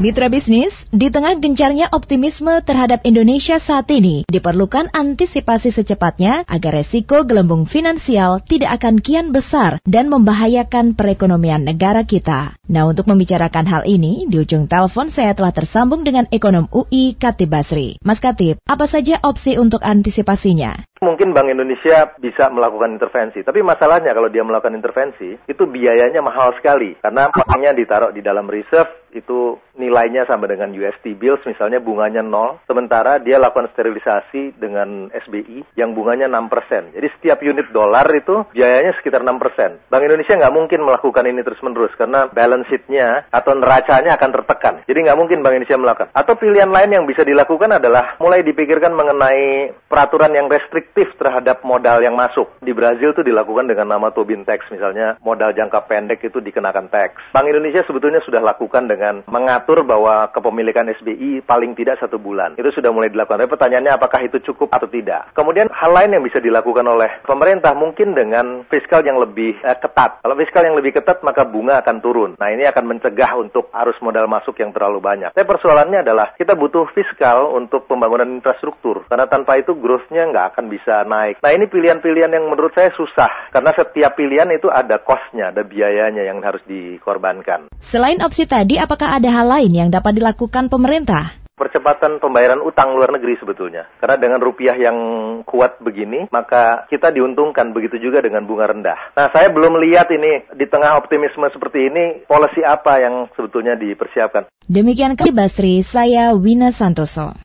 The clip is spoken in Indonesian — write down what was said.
Mitra bisnis, di tengah gencarnya optimisme terhadap Indonesia saat ini, diperlukan antisipasi secepatnya agar resiko gelembung finansial tidak akan kian besar dan membahayakan perekonomian negara kita. Nah, untuk membicarakan hal ini, di ujung telepon saya telah tersambung dengan ekonom UI Katib Basri. Mas Katib, apa saja opsi untuk antisipasinya? Mungkin Bank Indonesia bisa melakukan intervensi, tapi masalahnya kalau dia melakukan intervensi, itu biayanya mahal sekali. Karena uangnya ditaruh di dalam reserve, itu nilainya sama dengan UST bills, misalnya bunganya nol. Sementara dia lakukan sterilisasi dengan SBI yang bunganya 6%. Jadi setiap unit dolar itu biayanya sekitar 6%. Bank Indonesia nggak mungkin melakukan ini terus-menerus, karena balance sheet-nya atau neracanya akan tertekan. Jadi nggak mungkin Bank Indonesia melakukan. Atau pilihan lain yang bisa dilakukan adalah mulai dipikirkan mengenai peraturan yang restriktif restriktif terhadap modal yang masuk. Di Brazil itu dilakukan dengan nama Tobin Tax, misalnya modal jangka pendek itu dikenakan tax. Bank Indonesia sebetulnya sudah lakukan dengan mengatur bahwa kepemilikan SBI paling tidak satu bulan. Itu sudah mulai dilakukan. Tapi pertanyaannya apakah itu cukup atau tidak. Kemudian hal lain yang bisa dilakukan oleh pemerintah mungkin dengan fiskal yang lebih eh, ketat. Kalau fiskal yang lebih ketat maka bunga akan turun. Nah ini akan mencegah untuk arus modal masuk yang terlalu banyak. Tapi persoalannya adalah kita butuh fiskal untuk pembangunan infrastruktur. Karena tanpa itu growth-nya nggak akan bisa bisa naik. Nah ini pilihan-pilihan yang menurut saya susah karena setiap pilihan itu ada kosnya, ada biayanya yang harus dikorbankan. Selain opsi tadi, apakah ada hal lain yang dapat dilakukan pemerintah? percepatan pembayaran utang luar negeri sebetulnya. Karena dengan rupiah yang kuat begini, maka kita diuntungkan begitu juga dengan bunga rendah. Nah, saya belum lihat ini di tengah optimisme seperti ini, polisi apa yang sebetulnya dipersiapkan. Demikian kali Basri, saya Wina Santoso.